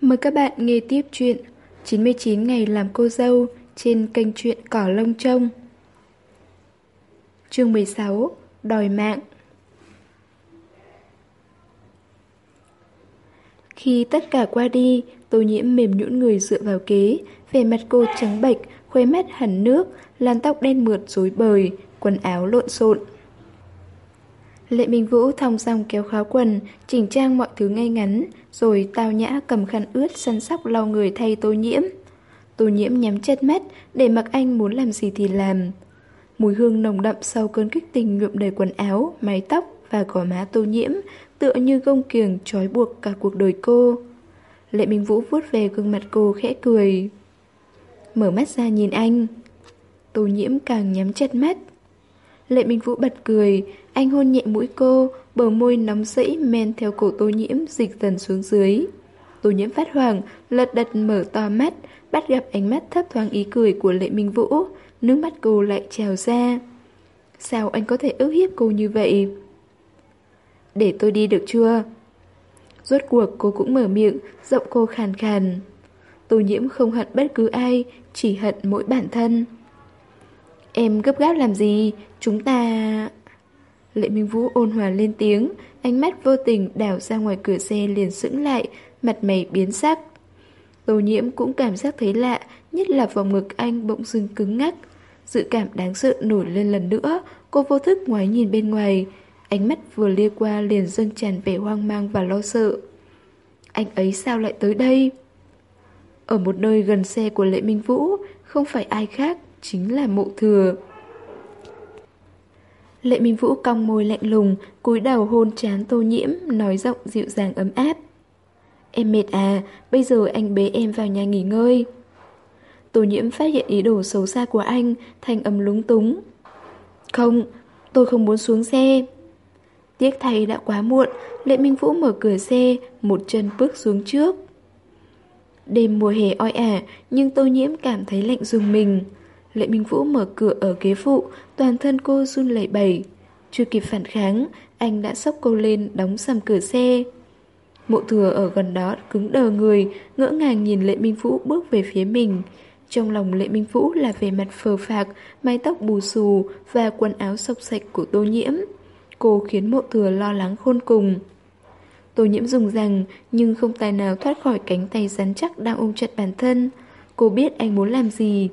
Mời các bạn nghe tiếp chuyện 99 ngày làm cô dâu trên kênh truyện Cỏ Lông Trông. Chương 16 Đòi mạng Khi tất cả qua đi, tô nhiễm mềm nhũn người dựa vào kế, vẻ mặt cô trắng bệch, khuê mắt hẳn nước, làn tóc đen mượt rối bời, quần áo lộn xộn. Lệ Minh Vũ thong dong kéo kháo quần, chỉnh trang mọi thứ ngay ngắn, rồi tao nhã cầm khăn ướt săn sóc lau người thay tô nhiễm. Tô nhiễm nhắm chết mắt, để mặc anh muốn làm gì thì làm. Mùi hương nồng đậm sau cơn kích tình nhuộm đầy quần áo, mái tóc và gò má tô nhiễm, tựa như gông kiềng trói buộc cả cuộc đời cô. Lệ Minh Vũ vuốt về gương mặt cô khẽ cười. Mở mắt ra nhìn anh. Tô nhiễm càng nhắm chặt mắt. Lệ Minh Vũ bật cười, anh hôn nhẹ mũi cô, bờ môi nóng rẫy men theo cổ tô nhiễm dịch dần xuống dưới. Tô nhiễm phát hoàng, lật đật mở to mắt, bắt gặp ánh mắt thấp thoáng ý cười của Lệ Minh Vũ, nước mắt cô lại trào ra. Sao anh có thể ức hiếp cô như vậy? Để tôi đi được chưa? Rốt cuộc cô cũng mở miệng, giọng cô khàn khàn. Tô nhiễm không hận bất cứ ai, chỉ hận mỗi bản thân. Em gấp gáp làm gì? Chúng ta... Lệ Minh Vũ ôn hòa lên tiếng, ánh mắt vô tình đảo ra ngoài cửa xe liền sững lại, mặt mày biến sắc. Tô nhiễm cũng cảm giác thấy lạ, nhất là vòng ngực anh bỗng dưng cứng ngắc. Dự cảm đáng sợ nổi lên lần nữa, cô vô thức ngoái nhìn bên ngoài. Ánh mắt vừa lia qua liền dâng tràn vẻ hoang mang và lo sợ. Anh ấy sao lại tới đây? Ở một nơi gần xe của Lệ Minh Vũ, không phải ai khác, chính là mộ thừa. Lệ Minh Vũ cong môi lạnh lùng, cúi đầu hôn chán tô nhiễm, nói giọng dịu dàng ấm áp. Em mệt à, bây giờ anh bế em vào nhà nghỉ ngơi. Tô nhiễm phát hiện ý đồ xấu xa của anh, thành âm lúng túng. Không, tôi không muốn xuống xe. Tiếc thay đã quá muộn, Lệ Minh Vũ mở cửa xe, một chân bước xuống trước. Đêm mùa hè oi ả, nhưng tô nhiễm cảm thấy lạnh dùng mình. Lệ Minh Vũ mở cửa ở ghế phụ, toàn thân cô run lẩy bẩy. Chưa kịp phản kháng, anh đã sốc cô lên đóng sầm cửa xe. Mộ thừa ở gần đó cứng đờ người, ngỡ ngàng nhìn Lệ Minh Vũ bước về phía mình. Trong lòng Lệ Minh Vũ là về mặt phờ phạc, mái tóc bù xù và quần áo sộc sạch của tô nhiễm. Cô khiến mộ thừa lo lắng khôn cùng. Tô nhiễm dùng rằng nhưng không tài nào thoát khỏi cánh tay rắn chắc đang ôm chặt bản thân. Cô biết anh muốn làm gì.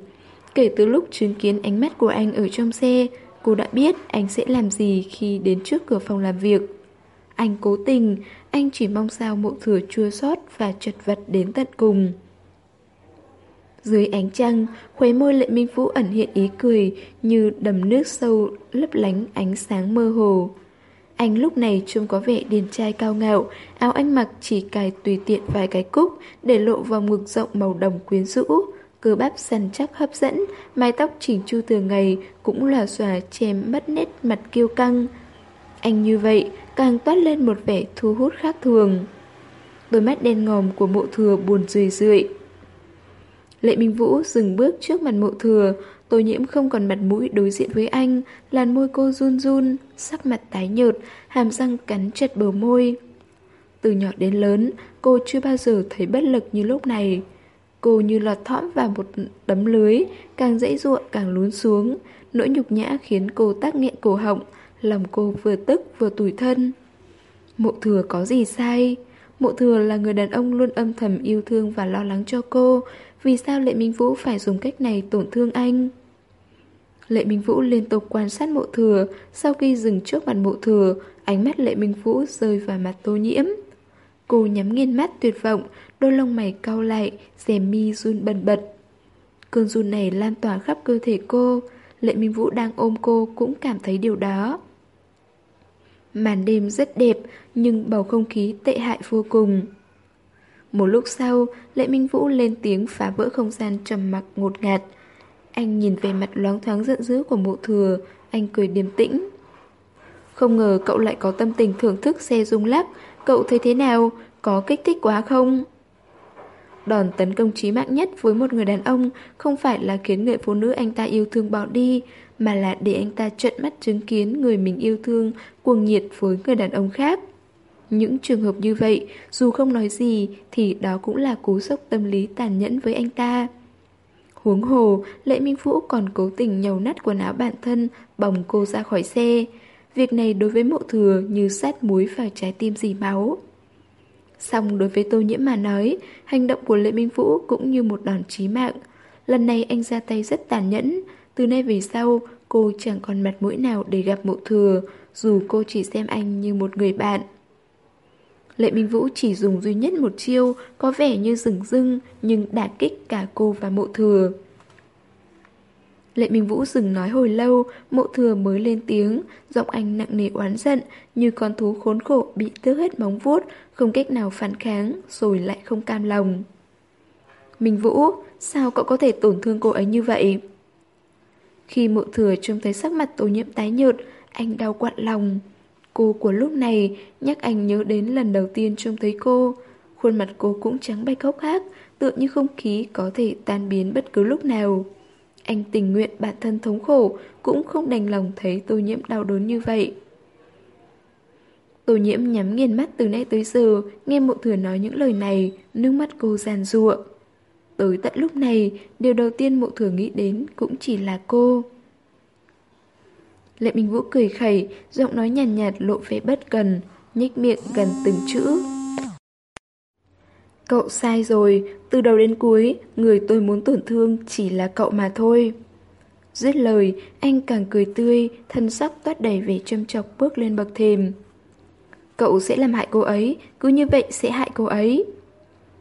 Kể từ lúc chứng kiến ánh mắt của anh ở trong xe, cô đã biết anh sẽ làm gì khi đến trước cửa phòng làm việc. Anh cố tình, anh chỉ mong sao mộ thừa chua xót và chật vật đến tận cùng. Dưới ánh trăng, khóe môi lệ minh vũ ẩn hiện ý cười như đầm nước sâu lấp lánh ánh sáng mơ hồ. Anh lúc này trông có vẻ điền trai cao ngạo, áo anh mặc chỉ cài tùy tiện vài cái cúc để lộ vào ngực rộng màu đồng quyến rũ, cơ bắp săn chắc hấp dẫn, mái tóc chỉnh chu thường ngày cũng là xòa chém mất nét mặt kiêu căng. Anh như vậy càng toát lên một vẻ thu hút khác thường. Đôi mắt đen ngòm của mộ thừa buồn rười rượi. Lệ Minh Vũ dừng bước trước mặt mộ thừa, Tô nhiễm không còn mặt mũi đối diện với anh, làn môi cô run run, sắc mặt tái nhợt, hàm răng cắn chặt bờ môi. Từ nhỏ đến lớn, cô chưa bao giờ thấy bất lực như lúc này. Cô như lọt thõm vào một tấm lưới, càng dãy ruộng càng lún xuống. Nỗi nhục nhã khiến cô tắc nghẹn cổ họng, lòng cô vừa tức vừa tủi thân. Mộ thừa có gì sai? Mộ thừa là người đàn ông luôn âm thầm yêu thương và lo lắng cho cô. Vì sao Lệ Minh Vũ phải dùng cách này tổn thương anh? Lệ Minh Vũ liên tục quan sát mộ thừa, sau khi dừng trước mặt mộ thừa, ánh mắt Lệ Minh Vũ rơi vào mặt tô nhiễm. Cô nhắm nghiền mắt tuyệt vọng, đôi lông mày cau lại, rèm mi run bần bật. Cơn run này lan tỏa khắp cơ thể cô, Lệ Minh Vũ đang ôm cô cũng cảm thấy điều đó. Màn đêm rất đẹp, nhưng bầu không khí tệ hại vô cùng. Một lúc sau, Lệ Minh Vũ lên tiếng phá vỡ không gian trầm mặc ngột ngạt. Anh nhìn về mặt loáng thoáng giận dữ của mộ thừa, anh cười điềm tĩnh. Không ngờ cậu lại có tâm tình thưởng thức xe rung lắc, cậu thấy thế nào, có kích thích quá không? Đòn tấn công trí mạng nhất với một người đàn ông không phải là khiến người phụ nữ anh ta yêu thương bỏ đi, mà là để anh ta trợn mắt chứng kiến người mình yêu thương cuồng nhiệt với người đàn ông khác. Những trường hợp như vậy, dù không nói gì thì đó cũng là cú sốc tâm lý tàn nhẫn với anh ta. Huống hồ, Lệ Minh Vũ còn cố tình nhầu nát quần áo bản thân, bồng cô ra khỏi xe. Việc này đối với mộ thừa như sát muối vào trái tim dì máu. Xong đối với tô nhiễm mà nói, hành động của Lệ Minh Vũ cũng như một đòn chí mạng. Lần này anh ra tay rất tàn nhẫn, từ nay về sau cô chẳng còn mặt mũi nào để gặp mộ thừa, dù cô chỉ xem anh như một người bạn. Lệ Minh Vũ chỉ dùng duy nhất một chiêu, có vẻ như rừng rưng, nhưng đả kích cả cô và mộ thừa. Lệ Minh Vũ dừng nói hồi lâu, mộ thừa mới lên tiếng, giọng anh nặng nề oán giận, như con thú khốn khổ bị tước hết móng vuốt, không cách nào phản kháng, rồi lại không cam lòng. Minh Vũ, sao cậu có thể tổn thương cô ấy như vậy? Khi mộ thừa trông thấy sắc mặt tổ nhiễm tái nhợt, anh đau quặn lòng. Cô của lúc này nhắc anh nhớ đến lần đầu tiên trông thấy cô. Khuôn mặt cô cũng trắng bạch hốc hác, tựa như không khí có thể tan biến bất cứ lúc nào. Anh tình nguyện bản thân thống khổ, cũng không đành lòng thấy tô nhiễm đau đớn như vậy. Tô nhiễm nhắm nghiền mắt từ nay tới giờ, nghe mộ thừa nói những lời này, nước mắt cô giàn ruộng. Tới tận lúc này, điều đầu tiên mộ thừa nghĩ đến cũng chỉ là cô. Lệ Minh Vũ cười khẩy, giọng nói nhàn nhạt, nhạt lộ vẻ bất cần, nhích miệng gần từng chữ. Cậu sai rồi, từ đầu đến cuối, người tôi muốn tổn thương chỉ là cậu mà thôi. Dứt lời, anh càng cười tươi, thân sắc toát đầy vẻ châm chọc bước lên bậc thềm. Cậu sẽ làm hại cô ấy, cứ như vậy sẽ hại cô ấy.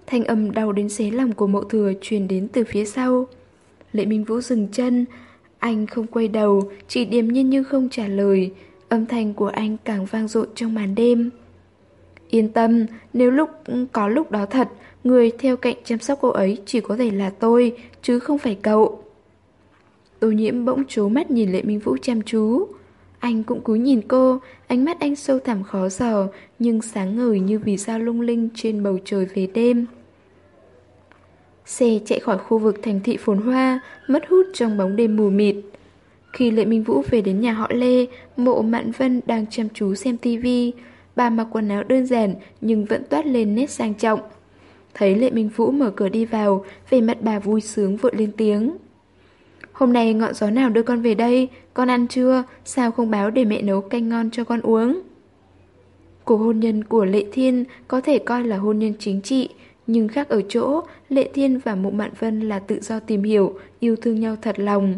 Thanh âm đau đến xé lòng của mộ thừa truyền đến từ phía sau. Lệ Minh Vũ dừng chân, anh không quay đầu, chỉ điềm nhiên như không trả lời. Âm thanh của anh càng vang dội trong màn đêm. Yên tâm, nếu lúc có lúc đó thật, người theo cạnh chăm sóc cô ấy chỉ có thể là tôi, chứ không phải cậu. Tô nhiễm bỗng trố mắt nhìn Lệ Minh Vũ chăm chú. Anh cũng cúi nhìn cô, ánh mắt anh sâu thẳm khó dò, nhưng sáng ngời như vì sao lung linh trên bầu trời về đêm. Xe chạy khỏi khu vực thành thị phồn hoa, mất hút trong bóng đêm mù mịt. Khi Lệ Minh Vũ về đến nhà họ Lê, mộ Mạn Vân đang chăm chú xem tivi. Bà mặc quần áo đơn giản nhưng vẫn toát lên nét sang trọng. Thấy Lệ Minh Vũ mở cửa đi vào, về mặt bà vui sướng vội lên tiếng. Hôm nay ngọn gió nào đưa con về đây, con ăn chưa, sao không báo để mẹ nấu canh ngon cho con uống? Cuộc hôn nhân của Lệ Thiên có thể coi là hôn nhân chính trị, nhưng khác ở chỗ, Lệ Thiên và Mộ Mạn Vân là tự do tìm hiểu, yêu thương nhau thật lòng.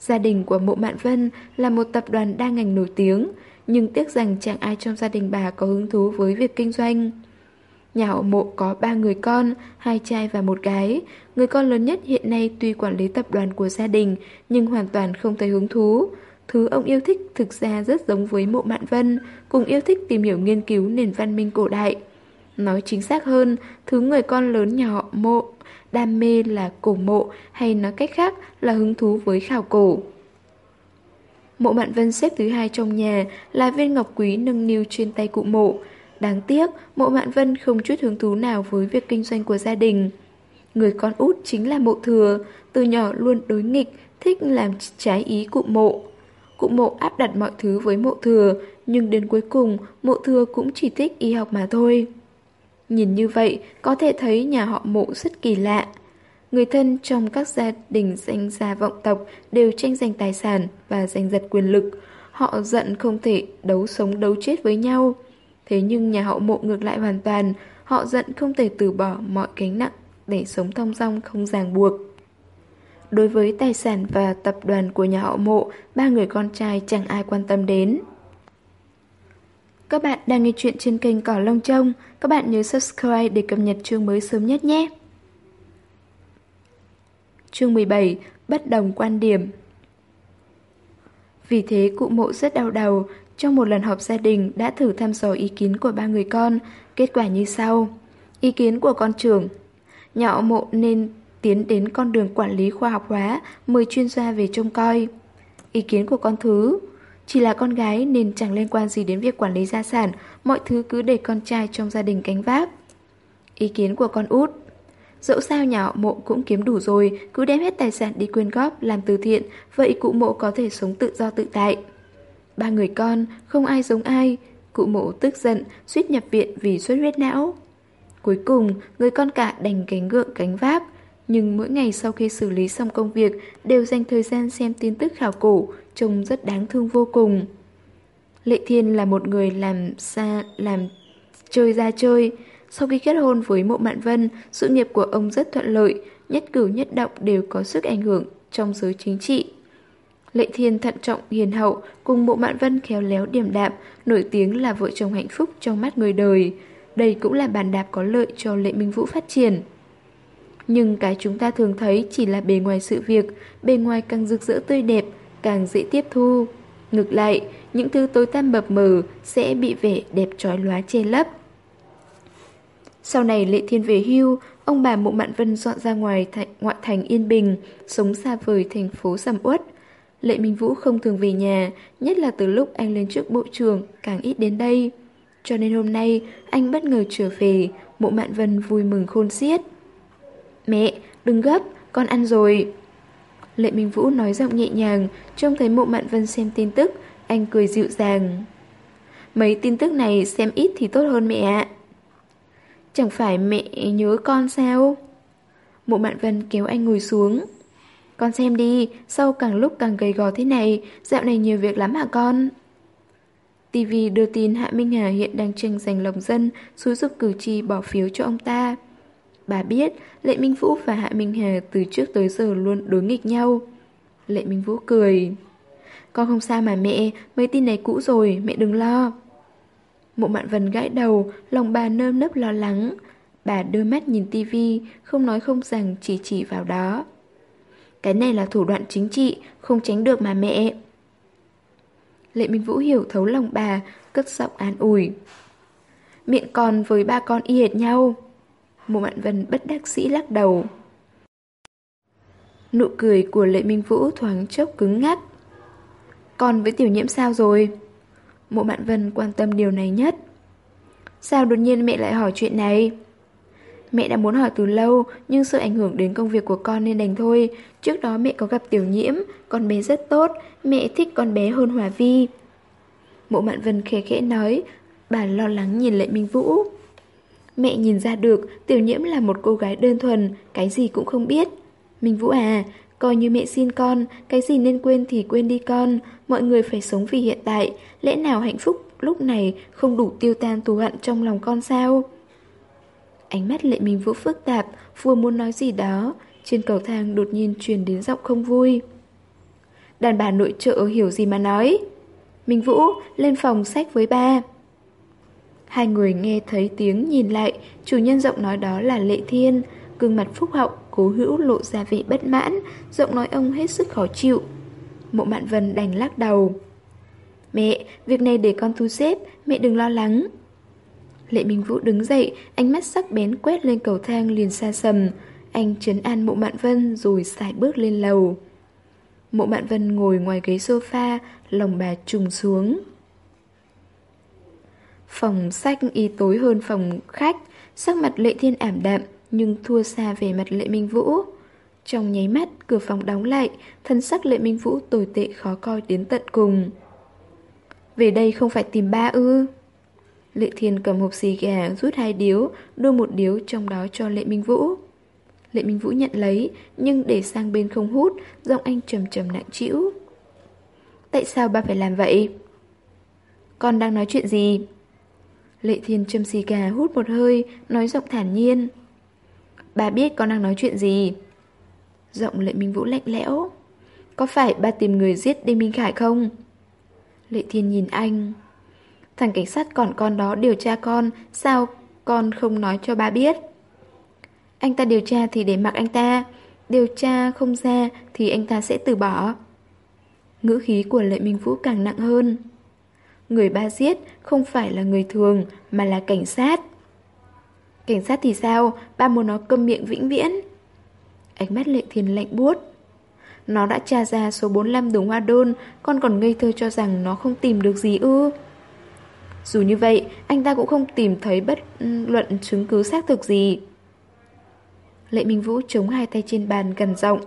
Gia đình của Mộ Mạn Vân là một tập đoàn đa ngành nổi tiếng, nhưng tiếc rằng chẳng ai trong gia đình bà có hứng thú với việc kinh doanh. Nhà họ mộ có ba người con, hai trai và một gái. Người con lớn nhất hiện nay tuy quản lý tập đoàn của gia đình, nhưng hoàn toàn không thấy hứng thú. Thứ ông yêu thích thực ra rất giống với mộ mạn vân, cùng yêu thích tìm hiểu nghiên cứu nền văn minh cổ đại. Nói chính xác hơn, thứ người con lớn nhà họ mộ, đam mê là cổ mộ hay nói cách khác là hứng thú với khảo cổ. Mộ Mạn Vân xếp thứ hai trong nhà là viên ngọc quý nâng niu trên tay cụ mộ. Đáng tiếc, mộ Mạn Vân không chút hứng thú nào với việc kinh doanh của gia đình. Người con út chính là mộ thừa, từ nhỏ luôn đối nghịch, thích làm trái ý cụ mộ. Cụ mộ áp đặt mọi thứ với mộ thừa, nhưng đến cuối cùng mộ thừa cũng chỉ thích y học mà thôi. Nhìn như vậy, có thể thấy nhà họ mộ rất kỳ lạ. Người thân trong các gia đình danh gia vọng tộc đều tranh giành tài sản và giành giật quyền lực. Họ giận không thể đấu sống đấu chết với nhau. Thế nhưng nhà họ mộ ngược lại hoàn toàn, họ giận không thể từ bỏ mọi gánh nặng để sống thong dong không ràng buộc. Đối với tài sản và tập đoàn của nhà họ mộ, ba người con trai chẳng ai quan tâm đến. Các bạn đang nghe chuyện trên kênh Cỏ Lông Trông. Các bạn nhớ subscribe để cập nhật chương mới sớm nhất nhé. Chương 17 Bất đồng quan điểm. Vì thế, cụ mộ rất đau đầu, Trong một lần họp gia đình đã thử thăm dò ý kiến của ba người con. Kết quả như sau. Ý kiến của con trưởng Nhỏ mộ nên tiến đến con đường quản lý khoa học hóa, Mời chuyên gia về trông coi. Ý kiến của con thứ, Chỉ là con gái nên chẳng liên quan gì đến việc quản lý gia sản, Mọi thứ cứ để con trai trong gia đình cánh vác. Ý kiến của con út Dẫu sao nhà họ mộ cũng kiếm đủ rồi, cứ đem hết tài sản đi quyên góp, làm từ thiện, vậy cụ mộ có thể sống tự do tự tại. Ba người con, không ai giống ai, Cụ mộ tức giận, suýt nhập viện vì xuất huyết não. Cuối cùng, người con cả đành cánh gượng cánh vác. Nhưng mỗi ngày sau khi xử lý xong công việc, đều dành thời gian xem tin tức khảo cổ, trông rất đáng thương vô cùng. Lệ Thiên là một người làm xa, làm chơi ra chơi. Sau khi kết hôn với Mộ Mạn Vân, sự nghiệp của ông rất thuận lợi, nhất cử nhất động đều có sức ảnh hưởng trong giới chính trị. Lệ Thiên thận trọng hiền hậu cùng Mộ Mạn Vân khéo léo điềm đạm, nổi tiếng là vợ chồng hạnh phúc trong mắt người đời. Đây cũng là bàn đạp có lợi cho Lệ Minh Vũ phát triển. Nhưng cái chúng ta thường thấy chỉ là bề ngoài sự việc, bề ngoài càng rực rỡ tươi đẹp, càng dễ tiếp thu. Ngược lại, những thứ tối tăm mập mờ sẽ bị vẻ đẹp trói lóa che lấp. Sau này Lệ Thiên về hưu, ông bà Mộ Mạn Vân dọn ra ngoài thành, ngoại thành Yên Bình, sống xa vời thành phố Sầm Uất. Lệ Minh Vũ không thường về nhà, nhất là từ lúc anh lên trước bộ trưởng, càng ít đến đây. Cho nên hôm nay, anh bất ngờ trở về, Mộ Mạn Vân vui mừng khôn xiết. Mẹ, đừng gấp, con ăn rồi. Lệ Minh Vũ nói giọng nhẹ nhàng, trông thấy Mộ Mạn Vân xem tin tức, anh cười dịu dàng. Mấy tin tức này xem ít thì tốt hơn mẹ ạ. Chẳng phải mẹ nhớ con sao? Mộ Mạn Vân kéo anh ngồi xuống. Con xem đi, sau càng lúc càng gầy gò thế này, dạo này nhiều việc lắm hả con? TV đưa tin Hạ Minh Hà hiện đang tranh giành lòng dân, xúi giúp cử tri bỏ phiếu cho ông ta. Bà biết Lệ Minh Vũ và Hạ Minh Hà từ trước tới giờ luôn đối nghịch nhau. Lệ Minh Vũ cười. Con không sao mà mẹ, mấy tin này cũ rồi, mẹ đừng lo. Mộ Mạn vần gãi đầu, lòng bà nơm nớp lo lắng. Bà đưa mắt nhìn tivi, không nói không rằng chỉ chỉ vào đó. Cái này là thủ đoạn chính trị, không tránh được mà mẹ. Lệ Minh Vũ hiểu thấu lòng bà, cất giọng an ủi. Miệng con với ba con y hệt nhau. Mộ Mạn vần bất đắc sĩ lắc đầu. Nụ cười của Lệ Minh Vũ thoáng chốc cứng ngắt. Con với tiểu nhiễm sao rồi? Mộ Mạn Vân quan tâm điều này nhất. Sao đột nhiên mẹ lại hỏi chuyện này? Mẹ đã muốn hỏi từ lâu, nhưng sợ ảnh hưởng đến công việc của con nên đành thôi. Trước đó mẹ có gặp tiểu nhiễm, con bé rất tốt, mẹ thích con bé hơn Hòa Vi. Mộ Mạn Vân khẽ khẽ nói, bà lo lắng nhìn Lệ Minh Vũ. Mẹ nhìn ra được tiểu nhiễm là một cô gái đơn thuần, cái gì cũng không biết. Minh Vũ à, coi như mẹ xin con, cái gì nên quên thì quên đi con, mọi người phải sống vì hiện tại, lẽ nào hạnh phúc lúc này không đủ tiêu tan thù hận trong lòng con sao? Ánh mắt lệ mình vũ phức tạp, vừa muốn nói gì đó, trên cầu thang đột nhiên truyền đến giọng không vui. Đàn bà nội trợ hiểu gì mà nói. Minh Vũ, lên phòng sách với ba. Hai người nghe thấy tiếng nhìn lại, chủ nhân giọng nói đó là Lệ Thiên, gương mặt phúc hậu, cố hữu lộ ra vẻ bất mãn, giọng nói ông hết sức khó chịu. Mộ Mạn Vân đành lắc đầu. Mẹ, việc này để con thu xếp, mẹ đừng lo lắng. Lệ Minh Vũ đứng dậy, ánh mắt sắc bén quét lên cầu thang liền xa sầm. Anh trấn an mộ mạn vân rồi xài bước lên lầu. Mộ mạn vân ngồi ngoài ghế sofa, lòng bà trùng xuống. Phòng sách y tối hơn phòng khách, sắc mặt Lệ Thiên ảm đạm nhưng thua xa về mặt Lệ Minh Vũ. Trong nháy mắt, cửa phòng đóng lại, thân sắc Lệ Minh Vũ tồi tệ khó coi đến tận cùng. Về đây không phải tìm ba ư? Lệ Thiên cầm hộp xì gà rút hai điếu, đưa một điếu trong đó cho Lệ Minh Vũ. Lệ Minh Vũ nhận lấy, nhưng để sang bên không hút, giọng anh trầm trầm nặng trĩu. Tại sao ba phải làm vậy? Con đang nói chuyện gì? Lệ Thiên châm xì gà hút một hơi, nói giọng thản nhiên bà biết con đang nói chuyện gì? Giọng Lệ Minh Vũ lạnh lẽo. Có phải ba tìm người giết Đinh Minh Khải không? Lệ Thiên nhìn anh. Thằng cảnh sát còn con đó điều tra con, sao con không nói cho ba biết? Anh ta điều tra thì để mặc anh ta, điều tra không ra thì anh ta sẽ từ bỏ. Ngữ khí của Lệ Minh Vũ càng nặng hơn. Người ba giết không phải là người thường mà là cảnh sát. Cảnh sát thì sao? Ba muốn nó câm miệng vĩnh viễn. Ánh mắt Lệ Thiên lạnh buốt. Nó đã tra ra số 45 đường hoa đôn, con còn ngây thơ cho rằng nó không tìm được gì ư. Dù như vậy, anh ta cũng không tìm thấy bất ừ, luận chứng cứ xác thực gì. Lệ Minh Vũ chống hai tay trên bàn gần rộng.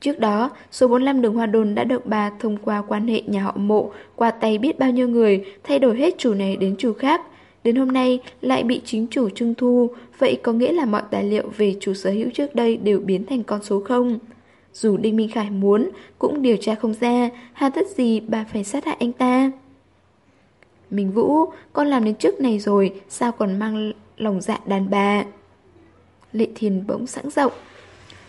Trước đó, số 45 đường Hoa Đồn đã được bà thông qua quan hệ nhà họ mộ, qua tay biết bao nhiêu người, thay đổi hết chủ này đến chủ khác. Đến hôm nay lại bị chính chủ trưng thu, vậy có nghĩa là mọi tài liệu về chủ sở hữu trước đây đều biến thành con số không. Dù Đinh Minh Khải muốn, cũng điều tra không ra, hà tất gì bà phải sát hại anh ta. Minh Vũ, con làm đến trước này rồi, sao còn mang lòng dạ đàn bà? Lệ Thiền bỗng sẵn rộng.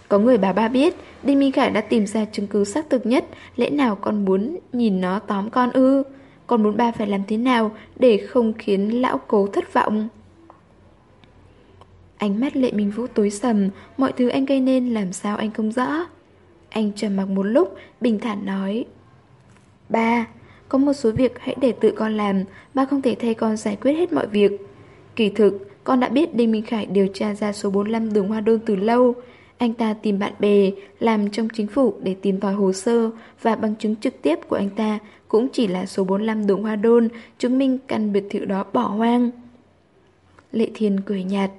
Có người bà ba biết, Đinh Minh Khải đã tìm ra chứng cứ xác thực nhất, lẽ nào con muốn nhìn nó tóm con ư? Con muốn ba phải làm thế nào để không khiến lão cố thất vọng? Ánh mắt Lệ Minh Vũ tối sầm, mọi thứ anh gây nên làm sao anh không rõ. Anh trầm mặc một lúc, bình thản nói. Ba, có một số việc hãy để tự con làm, ba không thể thay con giải quyết hết mọi việc. Kỳ thực, con đã biết Đinh Minh Khải điều tra ra số 45 đường Hoa Đôn từ lâu. Anh ta tìm bạn bè, làm trong chính phủ để tìm tòi hồ sơ và bằng chứng trực tiếp của anh ta cũng chỉ là số 45 đường Hoa Đôn, chứng minh căn biệt thự đó bỏ hoang. Lệ Thiên cười nhạt.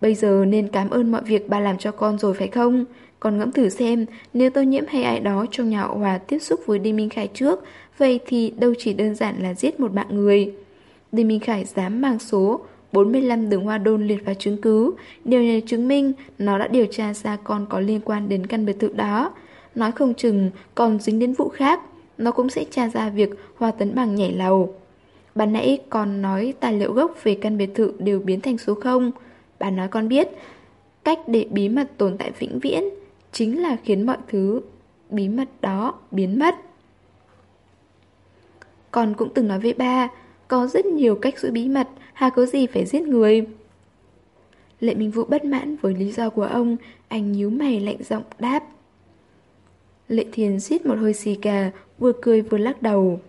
Bây giờ nên cảm ơn mọi việc ba làm cho con rồi phải không? Con ngẫm thử xem, nếu tôi nhiễm hay ai đó trong nhà họ Hòa tiếp xúc với Đinh Minh Khải trước, vậy thì đâu chỉ đơn giản là giết một mạng người. Đinh Minh Khải dám mang số 45 đường hoa đôn liệt vào chứng cứ. Điều này chứng minh nó đã điều tra ra con có liên quan đến căn biệt thự đó. Nói không chừng còn dính đến vụ khác, nó cũng sẽ tra ra việc Hoa Tấn Bằng nhảy lầu. Ban nãy còn nói tài liệu gốc về căn biệt thự đều biến thành số 0. Bà nói con biết, cách để bí mật tồn tại vĩnh viễn chính là khiến mọi thứ bí mật đó biến mất. Con cũng từng nói với ba, có rất nhiều cách giữ bí mật, hà có gì phải giết người. Lệ Minh Vũ bất mãn với lý do của ông, anh nhíu mày lạnh giọng đáp. Lệ Thiền xít một hơi xì cà, vừa cười vừa lắc đầu.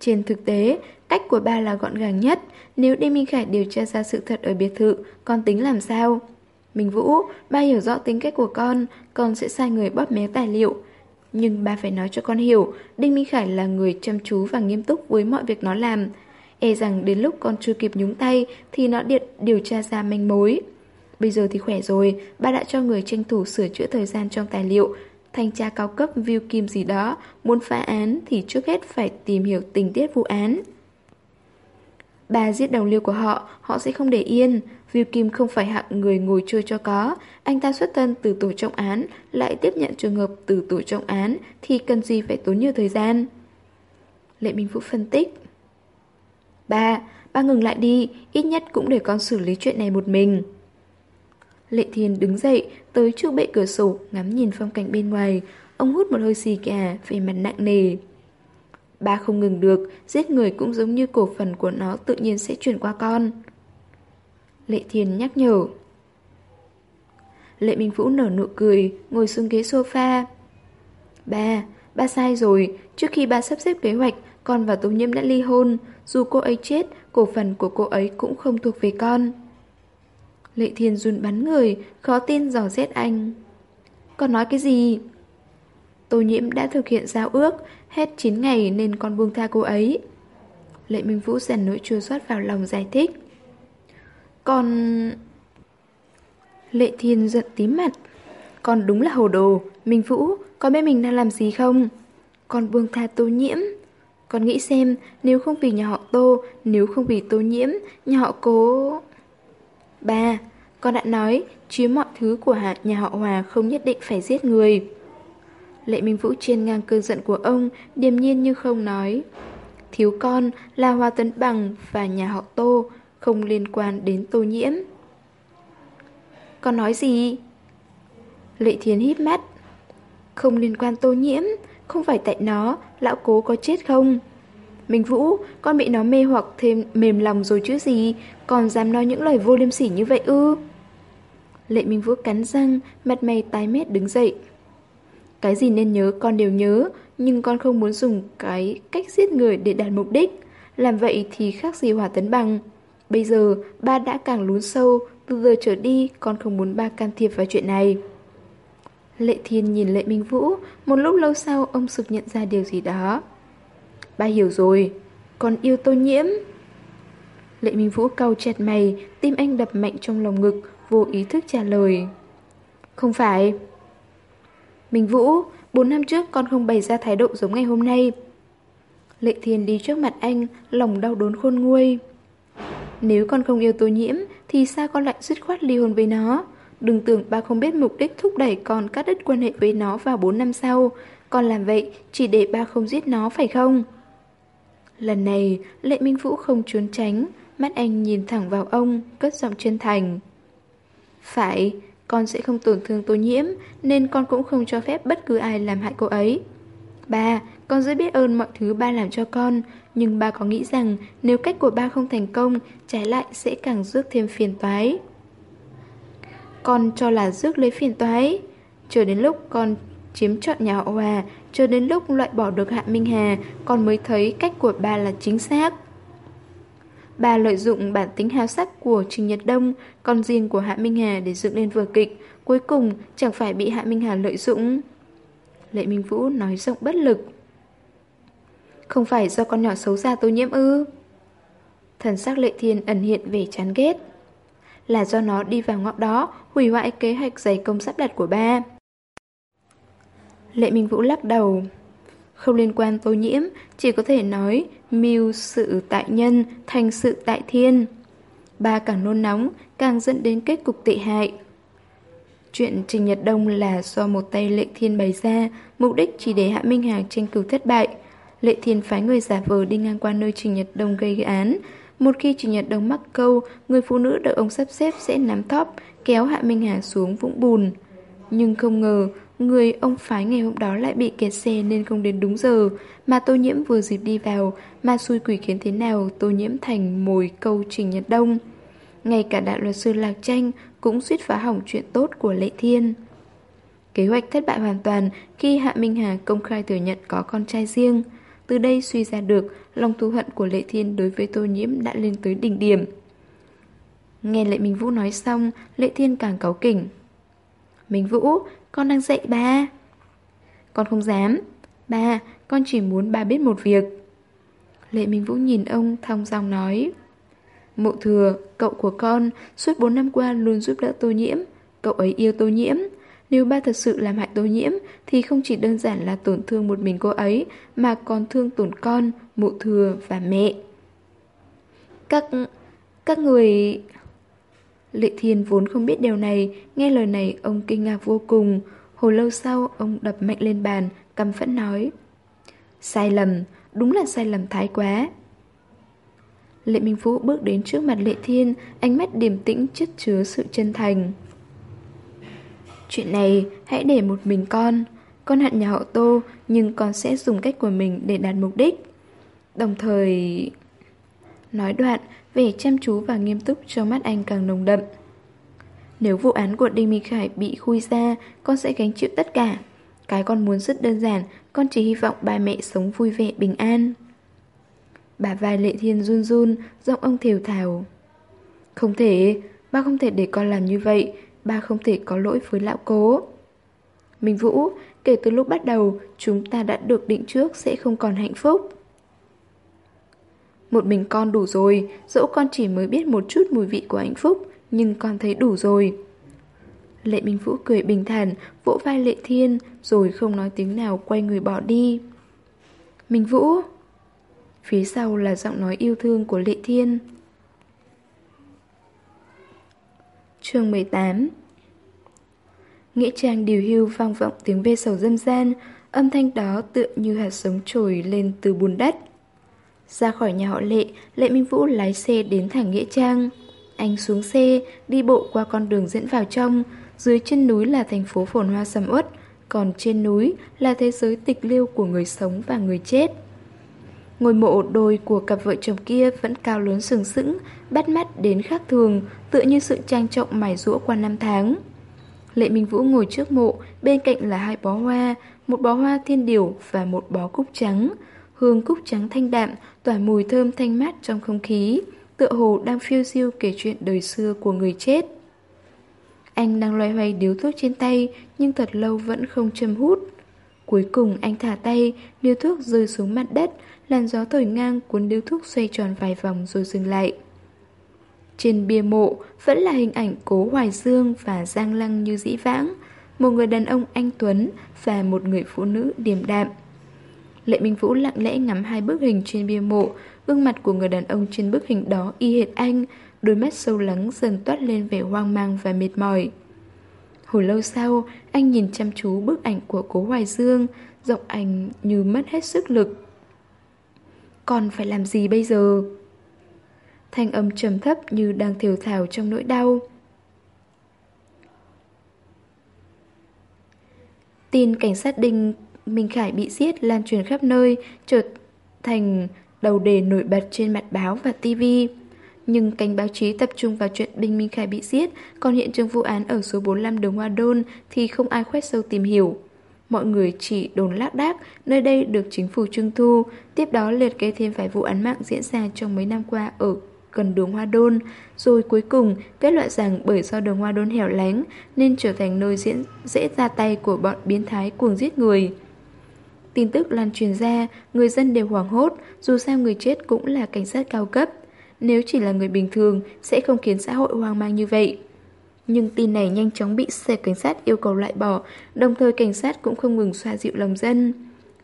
Trên thực tế, cách của ba là gọn gàng nhất, nếu Đinh Minh Khải điều tra ra sự thật ở biệt thự, con tính làm sao? Minh Vũ, ba hiểu rõ tính cách của con, con sẽ sai người bóp méo tài liệu. Nhưng ba phải nói cho con hiểu, Đinh Minh Khải là người chăm chú và nghiêm túc với mọi việc nó làm. E rằng đến lúc con chưa kịp nhúng tay thì nó điện điều tra ra manh mối. Bây giờ thì khỏe rồi, ba đã cho người tranh thủ sửa chữa thời gian trong tài liệu. Thanh tra cao cấp view kim gì đó, muốn phá án thì trước hết phải tìm hiểu tình tiết vụ án. Bà giết đồng liêu của họ, họ sẽ không để yên. Viu Kim không phải hạng người ngồi chơi cho có. Anh ta xuất thân từ tổ trọng án, lại tiếp nhận trường hợp từ tổ trọng án, thì cần gì phải tốn nhiều thời gian. Lệ Minh Vũ phân tích. Ba, ba ngừng lại đi, ít nhất cũng để con xử lý chuyện này một mình. Lệ Thiên đứng dậy, tới trước bệ cửa sổ, ngắm nhìn phong cảnh bên ngoài. Ông hút một hơi xì gà, về mặt nặng nề. Ba không ngừng được, giết người cũng giống như cổ phần của nó tự nhiên sẽ chuyển qua con. Lệ Thiên nhắc nhở. Lệ Minh Vũ nở nụ cười, ngồi xuống ghế sofa. Ba, ba sai rồi, trước khi ba sắp xếp kế hoạch, con và Tố Nhiễm đã ly hôn. Dù cô ấy chết, cổ phần của cô ấy cũng không thuộc về con. Lệ Thiên run bắn người, khó tin dò xét anh. Còn nói cái gì? Tô Nhiễm đã thực hiện giao ước, hết 9 ngày nên con buông tha cô ấy. Lệ Minh Vũ dần nỗi chua xót vào lòng giải thích. Con... Lệ Thiên giận tím mặt. Con đúng là hồ đồ. Minh Vũ, con biết mình đang làm gì không? Con buông tha tô nhiễm. Con nghĩ xem, nếu không vì nhà họ tô, nếu không vì tô nhiễm, nhà họ cố... Ba, con đã nói, chiếm mọi thứ của nhà họ Hòa không nhất định phải giết người. Lệ Minh Vũ trên ngang cơn giận của ông, điềm nhiên như không nói. Thiếu con là Hoa Tấn Bằng và nhà họ Tô, không liên quan đến Tô Nhiễm. Con nói gì? Lệ Thiên hít mắt. Không liên quan Tô Nhiễm, không phải tại nó, lão cố có chết không? Minh Vũ, con bị nó mê hoặc thêm mềm lòng rồi chứ gì, còn dám nói những lời vô liêm sỉ như vậy ư? Lệ Minh Vũ cắn răng, mặt mày tái mét đứng dậy. Cái gì nên nhớ con đều nhớ, nhưng con không muốn dùng cái cách giết người để đạt mục đích. Làm vậy thì khác gì hỏa tấn bằng. Bây giờ, ba đã càng lún sâu, từ giờ trở đi con không muốn ba can thiệp vào chuyện này. Lệ Thiên nhìn Lệ Minh Vũ, một lúc lâu sau ông sực nhận ra điều gì đó. Ba hiểu rồi, con yêu tô nhiễm. Lệ Minh Vũ cau chặt mày, tim anh đập mạnh trong lòng ngực, vô ý thức trả lời. Không phải. Minh Vũ, 4 năm trước con không bày ra thái độ giống ngày hôm nay. Lệ Thiên đi trước mặt anh, lòng đau đớn khôn nguôi. Nếu con không yêu tô nhiễm, thì sao con lại dứt khoát ly hôn với nó? Đừng tưởng ba không biết mục đích thúc đẩy con cắt đứt quan hệ với nó vào 4 năm sau. Con làm vậy chỉ để ba không giết nó phải không? Lần này, Lệ Minh Vũ không trốn tránh, mắt anh nhìn thẳng vào ông, cất giọng chân thành. Phải, con sẽ không tổn thương tô nhiễm, nên con cũng không cho phép bất cứ ai làm hại cô ấy. Ba, con rất biết ơn mọi thứ ba làm cho con, nhưng ba có nghĩ rằng nếu cách của ba không thành công, trái lại sẽ càng rước thêm phiền toái. Con cho là rước lấy phiền toái. Chờ đến lúc con chiếm trọn nhà họ Hòa, chờ đến lúc loại bỏ được Hạ Minh Hà, con mới thấy cách của bà là chính xác. Bà lợi dụng bản tính hao sắc của Trình Nhật Đông, con riêng của Hạ Minh Hà để dựng lên vở kịch, cuối cùng chẳng phải bị Hạ Minh Hà lợi dụng. Lệ Minh Vũ nói giọng bất lực. Không phải do con nhỏ xấu xa tô nhiễm ư? Thần sắc Lệ Thiên ẩn hiện về chán ghét. Là do nó đi vào ngõ đó, hủy hoại kế hoạch giày công sắp đặt của ba. Lệ Minh Vũ lắc đầu. Không liên quan tô nhiễm, chỉ có thể nói mưu sự tại nhân thành sự tại thiên. Ba càng nôn nóng, càng dẫn đến kết cục tệ hại. Chuyện Trình Nhật Đông là do một tay Lệ Thiên bày ra, mục đích chỉ để Hạ Minh Hà tranh cử thất bại. Lệ Thiên phái người giả vờ đi ngang qua nơi Trình Nhật Đông gây án. Một khi Trình Nhật Đông mắc câu, người phụ nữ được ông sắp xếp sẽ nắm thóp, kéo Hạ Minh Hà xuống vũng bùn. Nhưng không ngờ, người ông phái ngày hôm đó lại bị kẹt xe nên không đến đúng giờ, mà tô nhiễm vừa dịp đi vào, mà xui quỷ khiến thế nào tô nhiễm thành mồi câu Trình Nhật Đông. Ngay cả đại luật sư Lạc Tranh cũng suýt phá hỏng chuyện tốt của Lệ Thiên. Kế hoạch thất bại hoàn toàn khi Hạ Minh Hà công khai thừa nhận có con trai riêng. Từ đây suy ra được lòng thù hận của Lệ Thiên đối với Tô Nhiễm đã lên tới đỉnh điểm. Nghe Lệ Minh Vũ nói xong, Lệ Thiên càng cáu kỉnh. Minh Vũ, con đang dạy ba. Con không dám. Ba, con chỉ muốn ba biết một việc. Lệ Minh Vũ nhìn ông thong dong nói. Mộ thừa, cậu của con, suốt 4 năm qua luôn giúp đỡ tô nhiễm. Cậu ấy yêu tô nhiễm. Nếu ba thật sự làm hại tô nhiễm thì không chỉ đơn giản là tổn thương một mình cô ấy mà còn thương tổn con, mụ thừa và mẹ. Các... các người... Lệ Thiên vốn không biết điều này, nghe lời này ông kinh ngạc vô cùng. Hồi lâu sau, ông đập mạnh lên bàn, căm phẫn nói. Sai lầm, đúng là sai lầm thái quá. Lệ Minh Phú bước đến trước mặt Lệ Thiên, ánh mắt điềm tĩnh chất chứa sự chân thành. Chuyện này hãy để một mình con. Con hận nhà họ Tô, nhưng con sẽ dùng cách của mình để đạt mục đích. Đồng thời... Nói đoạn, vẻ chăm chú và nghiêm túc trong mắt anh càng nồng đậm. Nếu vụ án của Đinh Minh Khải bị khui ra, con sẽ gánh chịu tất cả. Cái con muốn rất đơn giản, con chỉ hy vọng ba mẹ sống vui vẻ bình an. Bà vai lệ thiên run run, giọng ông thều thào. Không thể, ba không thể để con làm như vậy, ba không thể có lỗi với lão cố. Minh Vũ, kể từ lúc bắt đầu, chúng ta đã được định trước sẽ không còn hạnh phúc. Một mình con đủ rồi, dẫu con chỉ mới biết một chút mùi vị của hạnh phúc, nhưng con thấy đủ rồi. Lệ Minh Vũ cười bình thản, vỗ vai Lệ Thiên, rồi không nói tiếng nào quay người bỏ đi. Minh Vũ... Phía sau là giọng nói yêu thương của Lệ Thiên. chương 18 Nghĩa trang điều hưu vang vọng tiếng ve sầu dân gian, âm thanh đó tựa như hạt sống trồi lên từ bùn đất. Ra khỏi nhà họ Lệ, Lệ Minh Vũ lái xe đến thẳng Nghĩa Trang. Anh xuống xe, đi bộ qua con đường dẫn vào trong, dưới chân núi là thành phố phồn hoa sầm uất, còn trên núi là thế giới tịch liêu của người sống và người chết. Ngôi mộ đôi của cặp vợ chồng kia vẫn cao lớn sừng sững, bắt mắt đến khác thường, tựa như sự trang trọng mài rũa qua năm tháng. Lệ Minh Vũ ngồi trước mộ, bên cạnh là hai bó hoa, một bó hoa thiên điểu và một bó cúc trắng. Hương cúc trắng thanh đạm, tỏa mùi thơm thanh mát trong không khí, tựa hồ đang phiêu diêu kể chuyện đời xưa của người chết. Anh đang loay hoay điếu thuốc trên tay, nhưng thật lâu vẫn không châm hút. Cuối cùng anh thả tay, điếu thuốc rơi xuống mặt đất, làn gió thổi ngang cuốn điếu thuốc xoay tròn vài vòng rồi dừng lại. Trên bia mộ vẫn là hình ảnh cố Hoài Dương và Giang Lăng như dĩ vãng. một người đàn ông anh Tuấn và một người phụ nữ điềm đạm. Lệ Minh Vũ lặng lẽ ngắm hai bức hình trên bia mộ, gương mặt của người đàn ông trên bức hình đó y hệt anh, đôi mắt sâu lắng dần toát lên vẻ hoang mang và mệt mỏi. Hồi lâu sau, anh nhìn chăm chú bức ảnh của cố Hoài Dương, giọng anh như mất hết sức lực. Còn phải làm gì bây giờ? Thanh âm trầm thấp như đang thiểu thảo trong nỗi đau. Tin cảnh sát Đinh Minh Khải bị giết lan truyền khắp nơi, trở thành đầu đề nổi bật trên mặt báo và TV. Nhưng cánh báo chí tập trung vào chuyện Đinh Minh Khải bị giết, còn hiện trường vụ án ở số 45 đường Hoa Đôn thì không ai khoét sâu tìm hiểu. Mọi người chỉ đồn lác đác, nơi đây được chính phủ trưng thu, tiếp đó liệt kê thêm vài vụ án mạng diễn ra trong mấy năm qua ở gần đường Hoa Đôn, rồi cuối cùng kết luận rằng bởi do đường Hoa Đôn hẻo lánh nên trở thành nơi diễn dễ ra tay của bọn biến thái cuồng giết người. Tin tức lan truyền ra, người dân đều hoảng hốt, dù sao người chết cũng là cảnh sát cao cấp. Nếu chỉ là người bình thường, sẽ không khiến xã hội hoang mang như vậy. Nhưng tin này nhanh chóng bị xe cảnh sát yêu cầu loại bỏ, đồng thời cảnh sát cũng không ngừng xoa dịu lòng dân.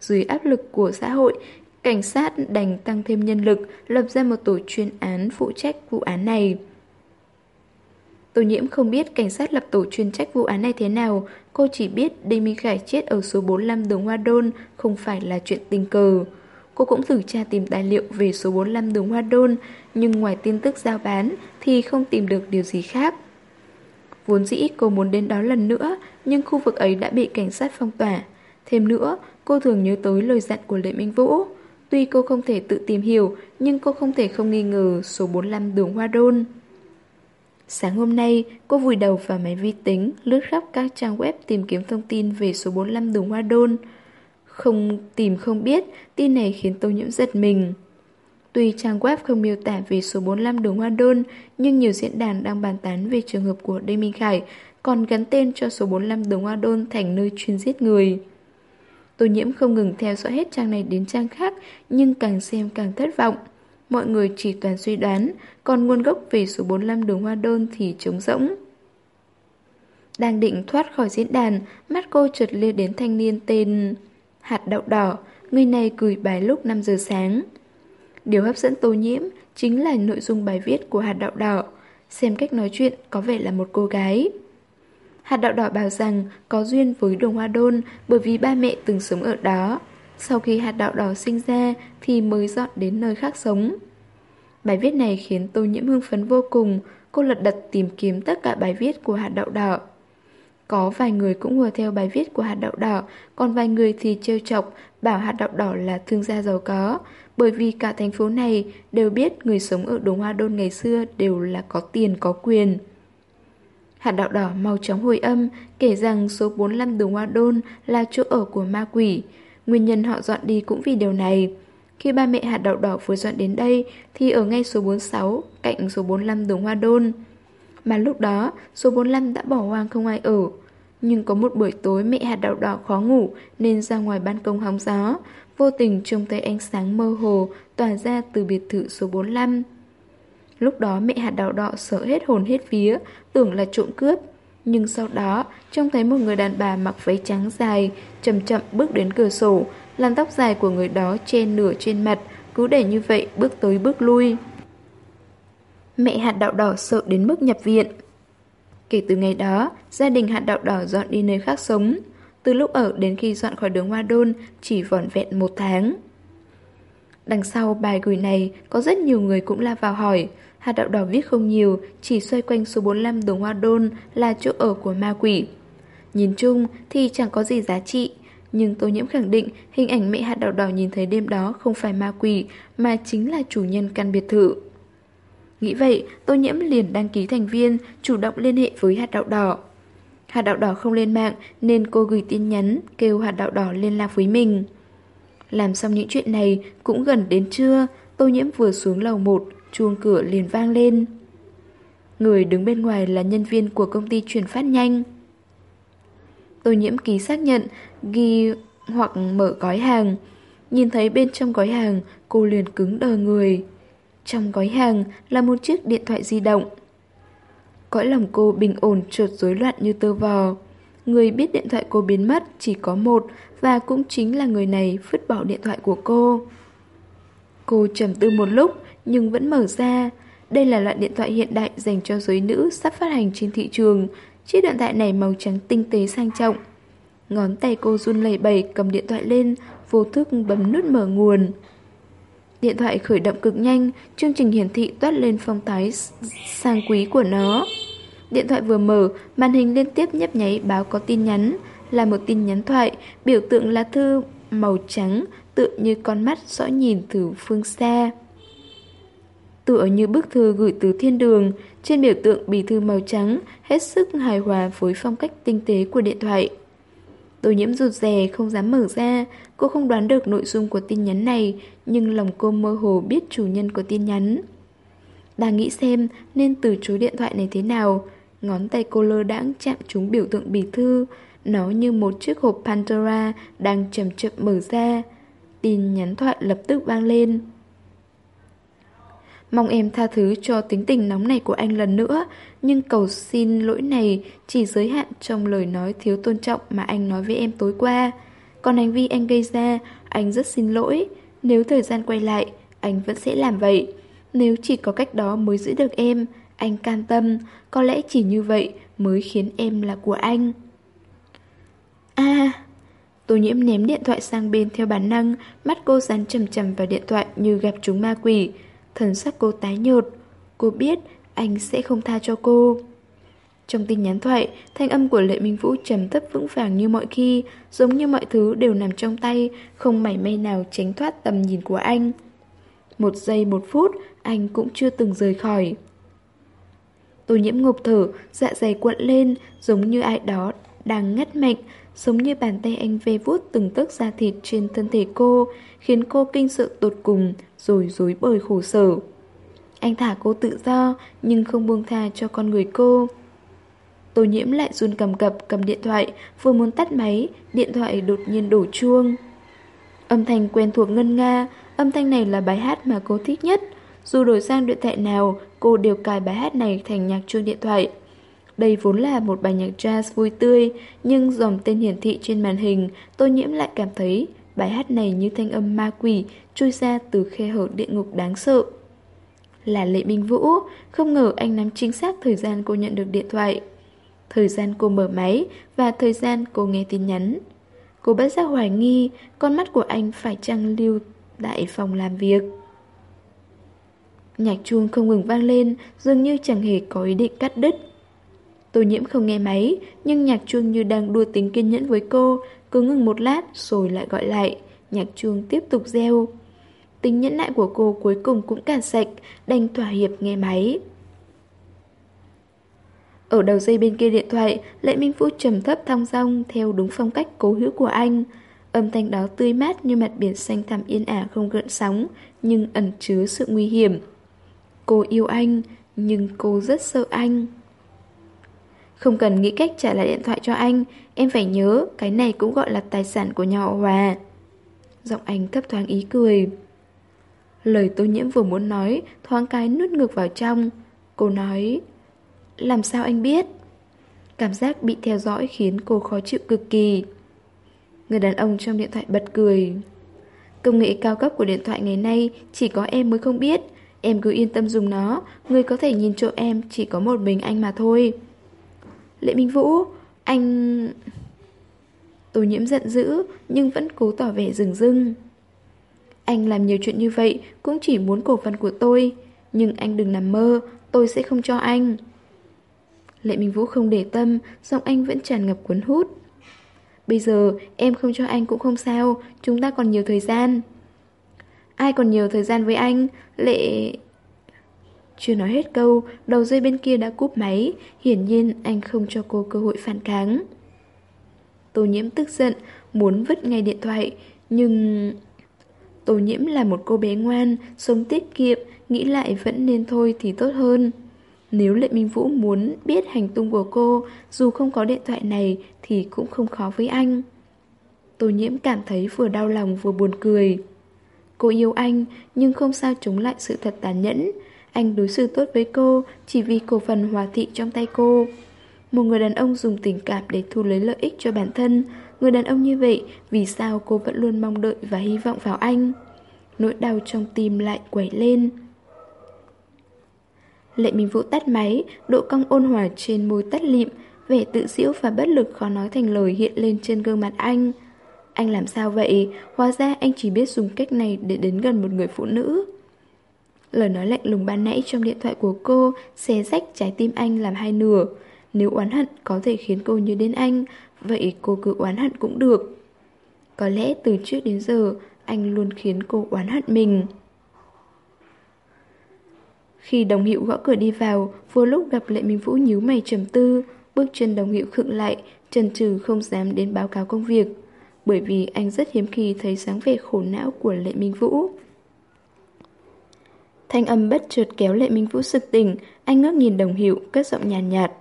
Dưới áp lực của xã hội, cảnh sát đành tăng thêm nhân lực, lập ra một tổ chuyên án phụ trách vụ án này. Tô nhiễm không biết cảnh sát lập tổ chuyên trách vụ án này thế nào, cô chỉ biết Đinh Minh Khải chết ở số 45 đường Hoa Đôn không phải là chuyện tình cờ. Cô cũng thử tra tìm tài liệu về số 45 đường Hoa Đôn, nhưng ngoài tin tức giao bán thì không tìm được điều gì khác. Vốn dĩ cô muốn đến đó lần nữa, nhưng khu vực ấy đã bị cảnh sát phong tỏa. Thêm nữa, cô thường nhớ tới lời dặn của Lệ Minh Vũ. Tuy cô không thể tự tìm hiểu, nhưng cô không thể không nghi ngờ số 45 đường Hoa Đôn. Sáng hôm nay, cô vùi đầu vào máy vi tính, lướt khắp các trang web tìm kiếm thông tin về số 45 đường Hoa Đôn. Không tìm không biết, tin này khiến Tô Nhiễm giật mình. Tuy trang web không miêu tả về số 45 đường Hoa Đôn, nhưng nhiều diễn đàn đang bàn tán về trường hợp của Đinh Minh Khải, còn gắn tên cho số 45 đường Hoa Đôn thành nơi chuyên giết người. Tô nhiễm không ngừng theo dõi hết trang này đến trang khác, nhưng càng xem càng thất vọng. Mọi người chỉ toàn suy đoán, còn nguồn gốc về số 45 đường Hoa Đôn thì trống rỗng. Đang định thoát khỏi diễn đàn, mắt cô trượt lia đến thanh niên tên Hạt Đậu Đỏ, người này gửi bài lúc 5 giờ sáng. Điều hấp dẫn tô nhiễm chính là nội dung bài viết của hạt đậu đỏ. Xem cách nói chuyện có vẻ là một cô gái. Hạt đậu đỏ bảo rằng có duyên với đường hoa đôn bởi vì ba mẹ từng sống ở đó. Sau khi hạt đậu đỏ sinh ra thì mới dọn đến nơi khác sống. Bài viết này khiến tô nhiễm hưng phấn vô cùng. Cô lật đật tìm kiếm tất cả bài viết của hạt đậu đỏ. Có vài người cũng hùa theo bài viết của hạt đậu đỏ, còn vài người thì trêu chọc bảo hạt đậu đỏ là thương gia giàu có, bởi vì cả thành phố này đều biết người sống ở Đồng Hoa Đôn ngày xưa đều là có tiền có quyền. Hạt đạo đỏ mau chóng hồi âm, kể rằng số 45 đường Hoa Đôn là chỗ ở của ma quỷ. Nguyên nhân họ dọn đi cũng vì điều này. Khi ba mẹ hạt đậu đỏ vừa dọn đến đây thì ở ngay số 46, cạnh số 45 đường Hoa Đôn. Mà lúc đó, số 45 đã bỏ hoang không ai ở. Nhưng có một buổi tối mẹ hạt đậu đỏ khó ngủ nên ra ngoài ban công hóng gió, vô tình trông thấy ánh sáng mơ hồ tỏa ra từ biệt thự số 45. Lúc đó mẹ hạt đào đỏ sợ hết hồn hết vía, tưởng là trộm cướp. Nhưng sau đó, trông thấy một người đàn bà mặc váy trắng dài, chậm chậm bước đến cửa sổ, làm tóc dài của người đó trên nửa trên mặt, cứ để như vậy bước tới bước lui. Mẹ hạt đạo đỏ sợ đến mức nhập viện. Kể từ ngày đó, gia đình hạt đạo đỏ dọn đi nơi khác sống từ lúc ở đến khi dọn khỏi đường Hoa Đôn chỉ vỏn vẹn một tháng. Đằng sau bài gửi này có rất nhiều người cũng la vào hỏi, hạt đạo đỏ viết không nhiều, chỉ xoay quanh số 45 đường Hoa Đôn là chỗ ở của ma quỷ. Nhìn chung thì chẳng có gì giá trị, nhưng tô nhiễm khẳng định hình ảnh mẹ hạt đậu đỏ nhìn thấy đêm đó không phải ma quỷ mà chính là chủ nhân căn biệt thự. Nghĩ vậy, tô nhiễm liền đăng ký thành viên, chủ động liên hệ với hạt đậu đỏ. Hạt đạo đỏ không lên mạng nên cô gửi tin nhắn kêu hạt đạo đỏ liên lạc với mình. Làm xong những chuyện này cũng gần đến trưa, tô nhiễm vừa xuống lầu 1, chuông cửa liền vang lên. Người đứng bên ngoài là nhân viên của công ty chuyển phát nhanh. tôi nhiễm ký xác nhận, ghi hoặc mở gói hàng. Nhìn thấy bên trong gói hàng, cô liền cứng đờ người. Trong gói hàng là một chiếc điện thoại di động. Cõi lòng cô bình ổn trượt rối loạn như tơ vò. người biết điện thoại cô biến mất chỉ có một và cũng chính là người này vứt bỏ điện thoại của cô. Cô trầm tư một lúc nhưng vẫn mở ra. Đây là loại điện thoại hiện đại dành cho giới nữ sắp phát hành trên thị trường. Chiếc điện thoại này màu trắng tinh tế sang trọng. Ngón tay cô run lẩy bẩy cầm điện thoại lên, vô thức bấm nút mở nguồn. Điện thoại khởi động cực nhanh, chương trình hiển thị toát lên phong thái sang quý của nó. Điện thoại vừa mở, màn hình liên tiếp nhấp nháy báo có tin nhắn, là một tin nhắn thoại, biểu tượng là thư màu trắng, tựa như con mắt dõi nhìn từ phương xa. Tựa như bức thư gửi từ thiên đường, trên biểu tượng bì thư màu trắng, hết sức hài hòa với phong cách tinh tế của điện thoại. Tô nhiễm rụt rè không dám mở ra, cô không đoán được nội dung của tin nhắn này, nhưng lòng cô mơ hồ biết chủ nhân của tin nhắn. Đang nghĩ xem nên từ chối điện thoại này thế nào, ngón tay cô lơ đãng chạm trúng biểu tượng bì thư, nó như một chiếc hộp Pandora đang chậm chậm mở ra. Tin nhắn thoại lập tức vang lên. Mong em tha thứ cho tính tình nóng này của anh lần nữa, nhưng cầu xin lỗi này chỉ giới hạn trong lời nói thiếu tôn trọng mà anh nói với em tối qua. Còn hành vi anh gây ra, anh rất xin lỗi. Nếu thời gian quay lại, anh vẫn sẽ làm vậy. Nếu chỉ có cách đó mới giữ được em, anh can tâm, có lẽ chỉ như vậy mới khiến em là của anh. a à, Tô nhiễm ném điện thoại sang bên theo bản năng, mắt cô dán chầm chầm vào điện thoại như gặp chúng ma quỷ. Thần sắc cô tái nhợt. Cô biết anh sẽ không tha cho cô. Trong tin nhắn thoại, thanh âm của Lệ Minh Vũ trầm thấp vững vàng như mọi khi, giống như mọi thứ đều nằm trong tay, không mảy may nào tránh thoát tầm nhìn của anh. Một giây một phút, anh cũng chưa từng rời khỏi. Tô nhiễm ngộp thở, dạ dày cuộn lên, giống như ai đó đang ngắt mạnh, giống như bàn tay anh ve vuốt từng tấc da thịt trên thân thể cô, khiến cô kinh sợ tột cùng, rồi dối bời khổ sở. Anh thả cô tự do, nhưng không buông tha cho con người cô. Tô nhiễm lại run cầm cập cầm điện thoại, vừa muốn tắt máy, điện thoại đột nhiên đổ chuông. Âm thanh quen thuộc ngân nga, âm thanh này là bài hát mà cô thích nhất. Dù đổi sang điện thoại nào, cô đều cài bài hát này thành nhạc chuông điện thoại. Đây vốn là một bài nhạc jazz vui tươi, nhưng dòng tên hiển thị trên màn hình, Tô Nhiễm lại cảm thấy bài hát này như thanh âm ma quỷ chui ra từ khe hở địa ngục đáng sợ. Là Lệ Minh Vũ, không ngờ anh nắm chính xác thời gian cô nhận được điện thoại. Thời gian cô mở máy và thời gian cô nghe tin nhắn. Cô bất giác hoài nghi con mắt của anh phải chăng lưu tại phòng làm việc. Nhạc chuông không ngừng vang lên, dường như chẳng hề có ý định cắt đứt. Tô nhiễm không nghe máy, nhưng nhạc chuông như đang đua tính kiên nhẫn với cô, cứ ngừng một lát rồi lại gọi lại. Nhạc chuông tiếp tục reo. Tính nhẫn nại của cô cuối cùng cũng cạn sạch, đành thỏa hiệp nghe máy. Ở đầu dây bên kia điện thoại, Lệ Minh Phú trầm thấp thong dong theo đúng phong cách cố hữu của anh. Âm thanh đó tươi mát như mặt biển xanh thẳm yên ả không gợn sóng, nhưng ẩn chứa sự nguy hiểm. Cô yêu anh, nhưng cô rất sợ anh. Không cần nghĩ cách trả lại điện thoại cho anh, em phải nhớ cái này cũng gọi là tài sản của nhà họ Hòa. Giọng anh thấp thoáng ý cười. Lời tô nhiễm vừa muốn nói, thoáng cái nuốt ngược vào trong. Cô nói, làm sao anh biết? Cảm giác bị theo dõi khiến cô khó chịu cực kỳ. Người đàn ông trong điện thoại bật cười. Công nghệ cao cấp của điện thoại ngày nay chỉ có em mới không biết. Em cứ yên tâm dùng nó, người có thể nhìn chỗ em chỉ có một mình anh mà thôi. Lệ Minh Vũ, anh... Tô nhiễm giận dữ nhưng vẫn cố tỏ vẻ rừng rưng. Anh làm nhiều chuyện như vậy cũng chỉ muốn cổ phần của tôi, nhưng anh đừng nằm mơ, tôi sẽ không cho anh. Lệ Minh Vũ không để tâm, giọng anh vẫn tràn ngập cuốn hút. Bây giờ em không cho anh cũng không sao, chúng ta còn nhiều thời gian. Ai còn nhiều thời gian với anh? Lệ... Chưa nói hết câu, đầu dây bên kia đã cúp máy, hiển nhiên anh không cho cô cơ hội phản kháng. Tô nhiễm tức giận, muốn vứt ngay điện thoại, nhưng... Tô nhiễm là một cô bé ngoan, sống tiết kiệm, nghĩ lại vẫn nên thôi thì tốt hơn. Nếu Lệ Minh Vũ muốn biết hành tung của cô, dù không có điện thoại này thì cũng không khó với anh. Tô nhiễm cảm thấy vừa đau lòng vừa buồn cười. Cô yêu anh, nhưng không sao chống lại sự thật tàn nhẫn. Anh đối xử tốt với cô, chỉ vì cổ phần hòa thị trong tay cô. Một người đàn ông dùng tình cảm để thu lấy lợi ích cho bản thân. Người đàn ông như vậy, Vì sao cô vẫn luôn mong đợi và hy vọng vào anh? Nỗi đau trong tim lại quẩy lên. Lệ Minh Vũ tắt máy, Độ cong ôn hòa trên môi tắt lịm, Vẻ tự giễu và bất lực khó nói thành lời hiện lên trên gương mặt anh. Anh làm sao vậy? Hóa ra anh chỉ biết dùng cách này để đến gần một người phụ nữ. Lời nói lạnh lùng ban nãy trong điện thoại của cô xé rách trái tim anh làm hai nửa. Nếu oán hận có thể khiến cô nhớ đến anh, vậy cô cứ oán hận cũng được. Có lẽ từ trước đến giờ, anh luôn khiến cô oán hận mình. Khi đồng hiệu gõ cửa đi vào, vừa lúc gặp Lệ Minh Vũ nhíu mày trầm tư, bước chân đồng hiệu khựng lại, chần chừ không dám đến báo cáo công việc. Bởi vì anh rất hiếm khi thấy dáng vẻ khổ não của Lệ Minh Vũ. Thanh âm bất chợt kéo Lệ Minh Vũ sực tỉnh, anh ngước nhìn đồng hiệu, cất giọng nhàn nhạt, nhạt.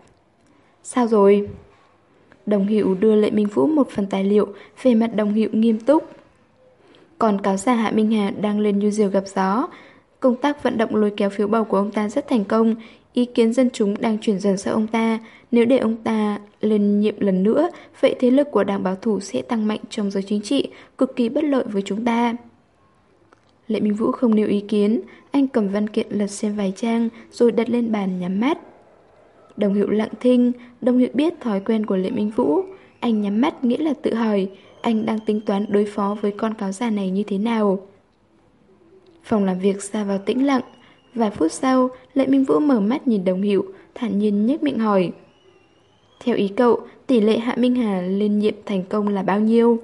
Sao rồi? Đồng hiệu đưa Lệ Minh Vũ một phần tài liệu, về mặt đồng hiệu nghiêm túc. Còn cáo giả Hạ Minh Hà đang lên như diều gặp gió. Công tác vận động lôi kéo phiếu bầu của ông ta rất thành công, ý kiến dân chúng đang chuyển dần sang ông ta. Nếu để ông ta lên nhiệm lần nữa, vậy thế lực của đảng bảo thủ sẽ tăng mạnh trong giới chính trị, cực kỳ bất lợi với chúng ta. Lệ Minh Vũ không nêu ý kiến, anh cầm văn kiện lật xem vài trang rồi đặt lên bàn nhắm mắt. Đồng hiệu lặng thinh, đồng hiệu biết thói quen của Lệ Minh Vũ. Anh nhắm mắt nghĩa là tự hỏi, anh đang tính toán đối phó với con cáo già này như thế nào. Phòng làm việc xa vào tĩnh lặng. Vài phút sau, Lệ Minh Vũ mở mắt nhìn đồng hiệu, thản nhiên nhếch miệng hỏi. Theo ý cậu, tỷ lệ Hạ Minh Hà lên nhiệm thành công là bao nhiêu?